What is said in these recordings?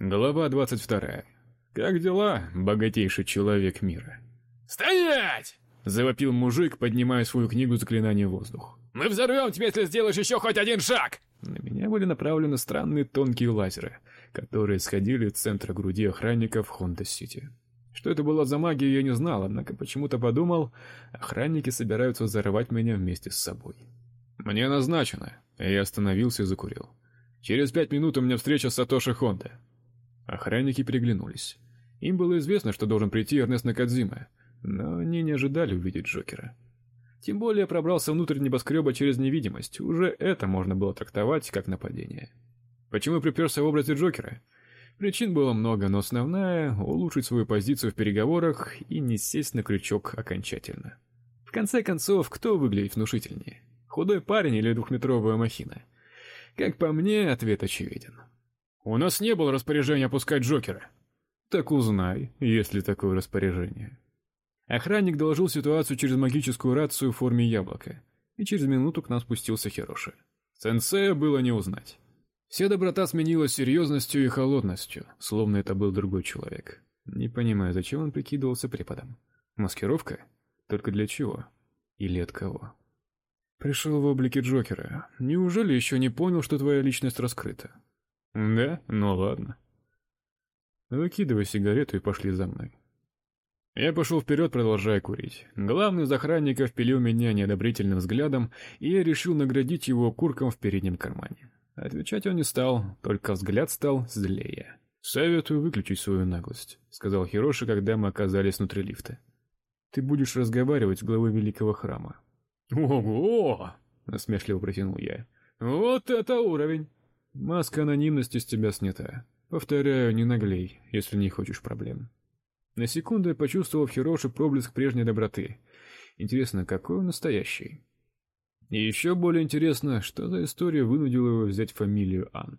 Глава 22. Как дела, богатейший человек мира? Стоять! завопил мужик, поднимая свою книгу заклинаний в воздух. Мы взорвем тебя, если сделаешь еще хоть один шаг. На меня были направлены странные тонкие лазеры, которые исходили из центра груди охранников Хонда-Сити. Что это было за магия, я не знал, однако почему-то подумал, охранники собираются взорвать меня вместе с собой. Мне назначено. Я остановился и закурил. Через пять минут у меня встреча с Сатоши Хонда. Охранники переглянулись. Им было известно, что должен прийти Эрнест Накадзима, но они не ожидали увидеть Джокера. Тем более пробрался внутрь небоскреба через невидимость. Уже это можно было трактовать как нападение. Почему приперся в образе Джокера? Причин было много, но основная улучшить свою позицию в переговорах и не сесть на крючок окончательно. В конце концов, кто выглядит внушительнее? Худой парень или двухметровая махина? Как по мне, ответ очевиден. У нас не было распоряжения опускать Джокера. Так узнай, есть ли такое распоряжение. Охранник доложил ситуацию через магическую рацию в форме яблока, и через минуту к нам спустился Хироши. Сенсея было не узнать. Вся доброта сменилась серьезностью и холодностью, словно это был другой человек. Не понимаю, зачем он прикидывался преподом. Маскировка? Только для чего? Или от кого? Пришел в облике Джокера. Неужели еще не понял, что твоя личность раскрыта? Да? Ну ладно. Выкидывай сигарету и пошли за мной. Я пошел вперед, продолжая курить. Главный из охранников пилил меня неодобрительным взглядом, и я решил наградить его курком в переднем кармане. Отвечать он не стал, только взгляд стал злее. Советую выключить свою наглость, сказал Хироши, когда мы оказались внутри лифта. Ты будешь разговаривать с главой великого храма. Ого! насмешливо протянул я. Вот это уровень. Маска анонимности с тебя снята. Повторяю, не наглей, если не хочешь проблем. На секунду я почувствовал в Хироши проблеск прежней доброты. Интересно, какой он настоящий? И еще более интересно, что за история вынудила его взять фамилию Ан.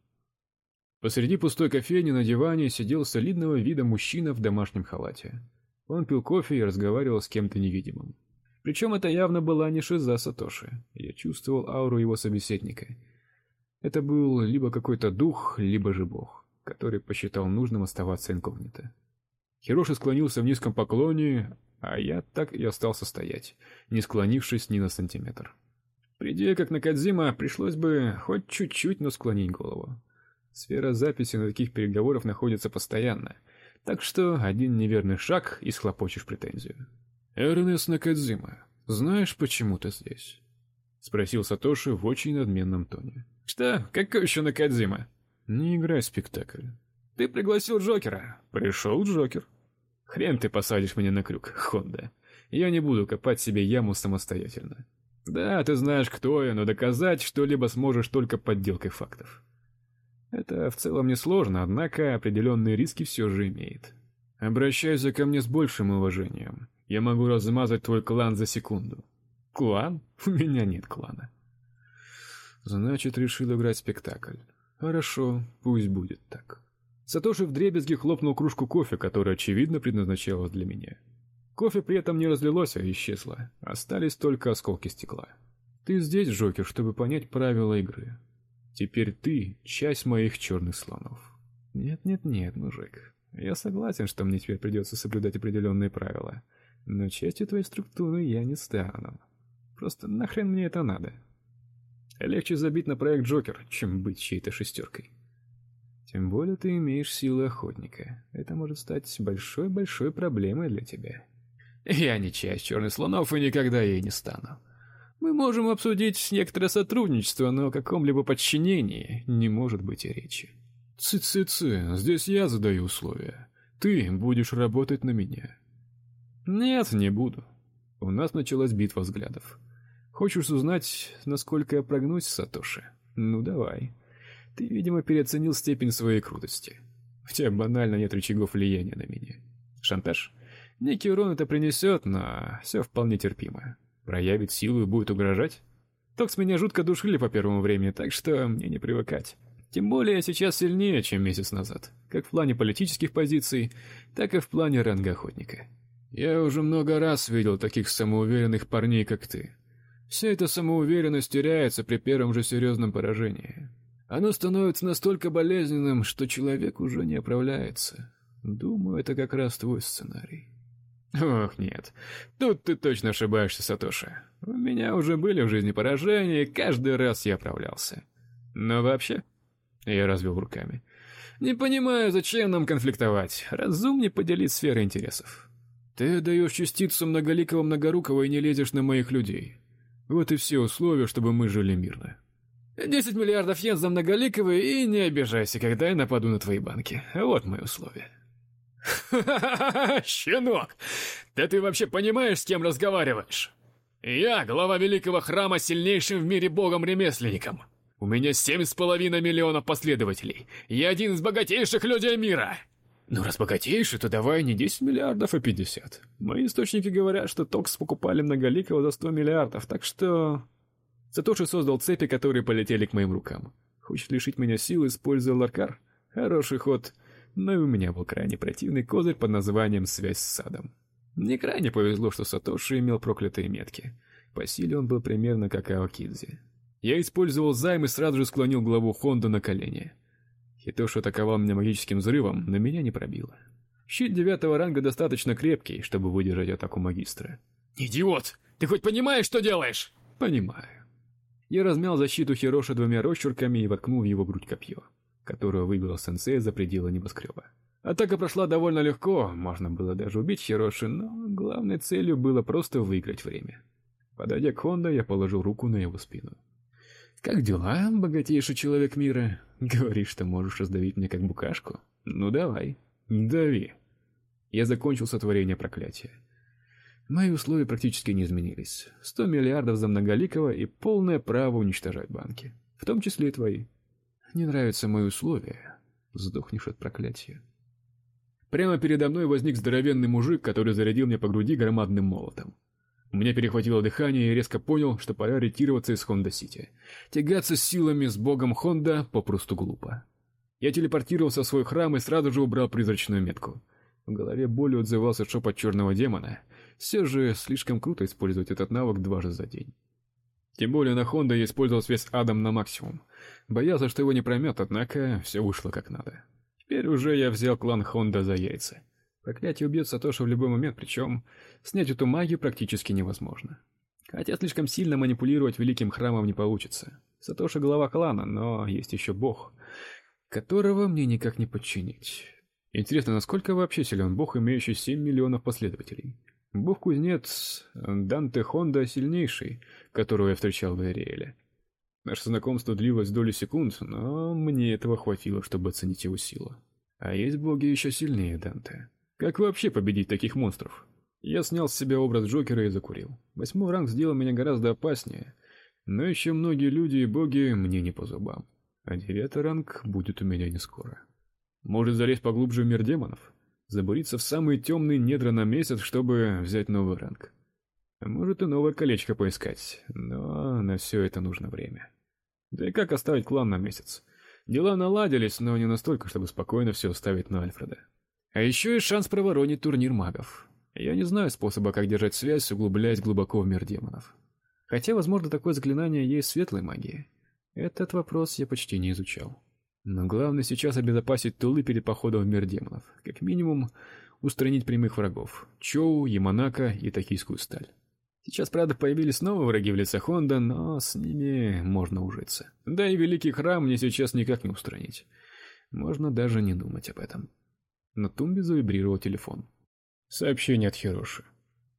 Посреди пустой кофейни на диване сидел солидного вида мужчина в домашнем халате. Он пил кофе и разговаривал с кем-то невидимым. Причем это явно была не шиза Сатоши. Я чувствовал ауру его собеседника. Это был либо какой-то дух, либо же бог, который посчитал нужным оставаться инкогнито. Хироши склонился в низком поклоне, а я так и остался стоять, не склонившись ни на сантиметр. Приди как на Кадзима, пришлось бы хоть чуть-чуть, но склонить голову. Сфера записи на таких переговорах находится постоянно, так что один неверный шаг и схлопочешь претензию. Эрнест Накадзима, знаешь, почему ты здесь? спросил Сатоши в очень надменном тоне. Что? Какой еще Накадзима? Не играй спектакль. Ты пригласил Джокера. Пришел Джокер. Хрен ты посадишь меня на крюк, Хонда. Я не буду копать себе яму самостоятельно. Да, ты знаешь, кто я, но доказать что-либо сможешь только подделкой фактов. Это в целом не сложно, однако определенные риски все же имеет. Обращайся ко мне с большим уважением. Я могу размазать твой клан за секунду. Клан? У меня нет клана. Значит, решил играть спектакль. Хорошо, пусть будет так. Сатоши вдребезги хлопнул кружку кофе, которая очевидно предназначалась для меня. Кофе при этом не разлилось, а исчезло. Остались только осколки стекла. Ты здесь, Джокер, чтобы понять правила игры. Теперь ты часть моих черных слонов. Нет, нет, нет, мужик. Я согласен, что мне теперь придется соблюдать определенные правила, но частью твоей структуры я не стану. Просто нахрен мне это надо? Легче забить на проект Джокер, чем быть чьей-то шестеркой. Тем более ты имеешь силы охотника. Это может стать большой-большой проблемой для тебя. Я не часть черных слонов и никогда ей не стану. Мы можем обсудить некоторое сотрудничество, но о каком-либо подчинении не может быть и речи. Цы-цы-цы, здесь я задаю условия. Ты будешь работать на меня. Нет, не буду. У нас началась битва взглядов. Хочешь узнать, насколько я прогнусь, Сатоши? Ну давай. Ты, видимо, переоценил степень своей крутости. У тебя банально нет рычагов влияния на меня. Шантаж? Некий урон это принесет, но все вполне терпимо. Проявит силу и будет угрожать? Токс меня жутко душили по первому времени, так что мне не привыкать. Тем более я сейчас сильнее, чем месяц назад, как в плане политических позиций, так и в плане ранга охотника. Я уже много раз видел таких самоуверенных парней, как ты. Вся эта самоуверенность теряется при первом же серьезном поражении. Оно становится настолько болезненным, что человек уже не оправляется. Думаю, это как раз твой сценарий. Ох, нет. Тут ты точно ошибаешься, Сатоши. У меня уже были в жизни поражения, и каждый раз я оправлялся. Но вообще, я развел руками. Не понимаю, зачем нам конфликтовать. Разумнее поделить сферы интересов. Ты даешь частицу многоликого многорукого и не лезешь на моих людей. Вот и все условия, чтобы мы жили мирно. Десять миллиардов йен за многоликого и не обижайся, когда я нападу на твои банки. Вот мои условия. Щенок! Да ты вообще понимаешь, с кем разговариваешь? Я глава великого храма сильнейшим в мире богом-ремесленником. У меня семь с половиной миллионов последователей. Я один из богатейших людей мира. Ну, раз богатейший, то давай не 10 миллиардов, а 50. Мои источники говорят, что Токс покупали многоликого за 100 миллиардов, так что... Сатоши создал цепи, которые полетели к моим рукам. Хочет лишить меня сил, используя ларкар? Хороший ход но и у меня был крайне противный козырь под названием «Связь с садом». Мне крайне повезло, что Сатоши имел проклятые метки. По силе он был примерно как Аокидзи. Я использовал займ и сразу же склонил главу Хонда на колени. Хитоши атаковал меня магическим взрывом, но меня не пробило. Щит девятого ранга достаточно крепкий, чтобы выдержать атаку магистра. «Идиот! Ты хоть понимаешь, что делаешь?» «Понимаю». Я размял защиту Хироши двумя росчерками и воткнул в его грудь копье которую выбил сенсей за пределы небоскреба. Атака прошла довольно легко, можно было даже убить Хироши, но главной целью было просто выиграть время. Подойдя к Хонда, я положил руку на его спину. «Как дела, богатейший человек мира? Говоришь, что можешь раздавить меня как букашку? Ну давай, дави». Я закончил сотворение проклятия. Мои условия практически не изменились. Сто миллиардов за многоликого и полное право уничтожать банки, в том числе и твои. Не нравятся мои условия. Сдохнешь от проклятия. Прямо передо мной возник здоровенный мужик, который зарядил мне по груди громадным молотом. У меня перехватило дыхание, и резко понял, что пора ретироваться из Хонда-Сити. Тягаться с силами с богом Хонда попросту глупо. Я телепортировался в свой храм и сразу же убрал призрачную метку. В голове болью отзывался шепот черного демона. Все же слишком круто использовать этот навык дважды за день. Тем более на Хонда я использовал связь Адам на максимум. Боялся, что его не проймет, однако все вышло как надо. Теперь уже я взял клан Хонда за яйца. Проклятие убьет Сатоши в любой момент, причем снять эту магию практически невозможно. Хотя слишком сильно манипулировать великим храмом не получится. Сатоши глава клана, но есть еще бог, которого мне никак не подчинить. Интересно, насколько вообще силен бог, имеющий 7 миллионов последователей? Бог-кузнец Данте Хонда сильнейший, которого я встречал в Эриэле. Наше знакомство длилось доли секунд, но мне этого хватило, чтобы оценить его силу. А есть боги еще сильнее Данте. Как вообще победить таких монстров? Я снял с себя образ Джокера и закурил. Восьмой ранг сделал меня гораздо опаснее, но еще многие люди и боги мне не по зубам. А девятый ранг будет у меня не скоро. Может залезть поглубже в мир демонов? забуриться в самые темные недра на месяц, чтобы взять новый ранг. Может и новое колечко поискать, но на все это нужно время. Да и как оставить клан на месяц? Дела наладились, но не настолько, чтобы спокойно все оставить на Альфреда. А еще есть шанс проворонить турнир магов. Я не знаю способа, как держать связь, углубляясь глубоко в мир демонов. Хотя, возможно, такое заклинание есть в светлой магии. Этот вопрос я почти не изучал. Но главное сейчас обезопасить тулы перед походом в мир демонов. Как минимум, устранить прямых врагов — Чоу, Яманака и Токийскую сталь. Сейчас, правда, появились новые враги в лице Хонда, но с ними можно ужиться. Да и Великий Храм мне сейчас никак не устранить. Можно даже не думать об этом. На тумбе завибрировал телефон. Сообщение от Хироши.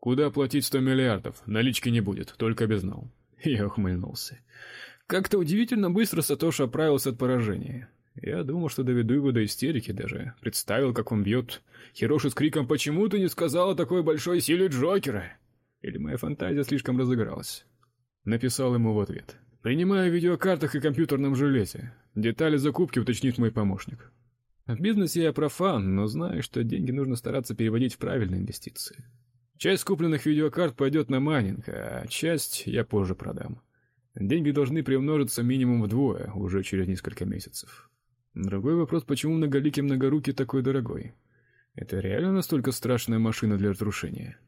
«Куда оплатить сто миллиардов? Налички не будет, только безнал». Я ухмыльнулся. Как-то удивительно быстро Сатоши оправился от поражения. Я думал, что доведу его до истерики даже. Представил, как он бьет Хироши с криком «Почему ты не сказал о такой большой силе Джокера?» Или моя фантазия слишком разыгралась. Написал ему в ответ. «Принимаю видеокартах и компьютерном железе. Детали закупки уточнит мой помощник». В бизнесе я профан, но знаю, что деньги нужно стараться переводить в правильные инвестиции. Часть купленных видеокарт пойдет на майнинг, а часть я позже продам. Деньги должны приумножиться минимум вдвое уже через несколько месяцев. Другой вопрос, почему многоликий многорукий такой дорогой? Это реально настолько страшная машина для разрушения?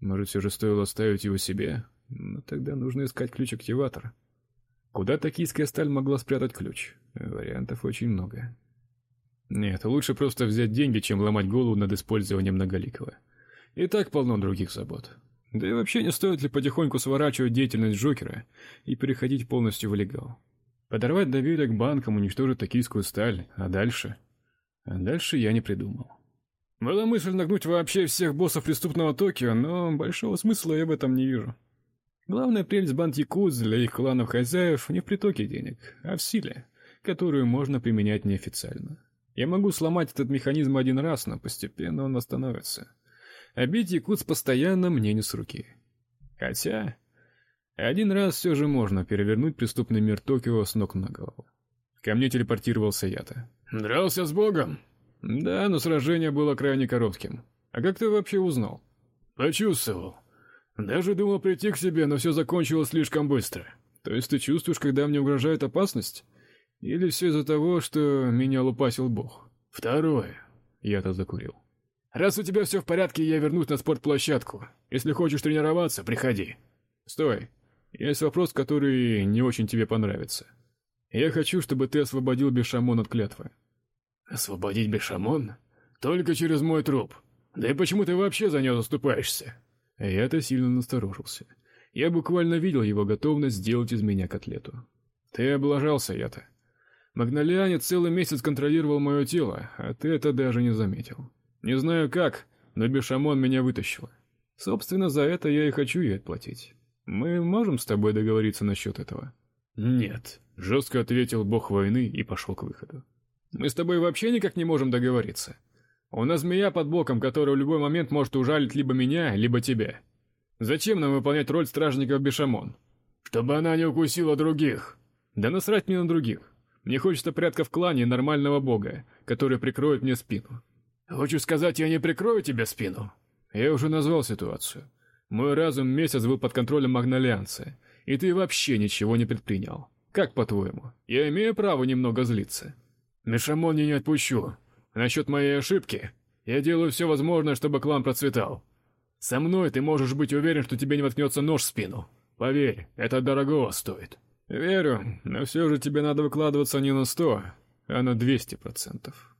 Может, все же стоило оставить его себе? Но тогда нужно искать ключ-активатор. Куда токийская сталь могла спрятать ключ? Вариантов очень много. Нет, лучше просто взять деньги, чем ломать голову над использованием многоликого. И так полно других забот. Да и вообще не стоит ли потихоньку сворачивать деятельность Джокера и переходить полностью в легал? Подорвать доверие к банкам, уничтожить токийскую сталь, а дальше? А дальше я не придумал. Была мысль нагнуть вообще всех боссов преступного Токио, но большого смысла я в этом не вижу. Главная прелесть банд Якудз для их кланов хозяев не в притоке денег, а в силе, которую можно применять неофициально. Я могу сломать этот механизм один раз, но постепенно он восстановится. А бить Якудз постоянно мне не с руки. Хотя один раз все же можно перевернуть преступный мир Токио с ног на голову. Ко мне телепортировался я-то. Дрался с богом? Да, но сражение было крайне коротким. А как ты вообще узнал? Почувствовал. Даже думал прийти к себе, но все закончилось слишком быстро. То есть ты чувствуешь, когда мне угрожает опасность? Или все из-за того, что меня лупасил бог? Второе. Я-то закурил. Раз у тебя все в порядке, я вернусь на спортплощадку. Если хочешь тренироваться, приходи. Стой. Есть вопрос, который не очень тебе понравится. Я хочу, чтобы ты освободил Бешамон от клятвы. Освободить Бешамон? Только через мой труп. Да и почему ты вообще за него заступаешься? Я-то сильно насторожился. Я буквально видел его готовность сделать из меня котлету. Ты облажался, я-то. Магнолианец целый месяц контролировал мое тело, а ты это даже не заметил. Не знаю как, но Бешамон меня вытащила. Собственно, за это я и хочу ей отплатить. Мы можем с тобой договориться насчет этого? Нет, жестко ответил бог войны и пошел к выходу. Мы с тобой вообще никак не можем договориться. У нас змея под боком, которая в любой момент может ужалить либо меня, либо тебя. Зачем нам выполнять роль стражников Бешамон? Чтобы она не укусила других. Да насрать мне на других. Мне хочется порядка в клане нормального бога, который прикроет мне спину. Хочешь сказать, я не прикрою тебе спину? Я уже назвал ситуацию. Мой разум месяц был под контролем Магнолианца, и ты вообще ничего не предпринял. Как по-твоему? Я имею право немного злиться. Мишамон я не отпущу. Насчет моей ошибки, я делаю все возможное, чтобы клан процветал. Со мной ты можешь быть уверен, что тебе не воткнется нож в спину. Поверь, это дорого стоит. Верю, но все же тебе надо выкладываться не на сто, а на двести процентов.